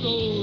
go.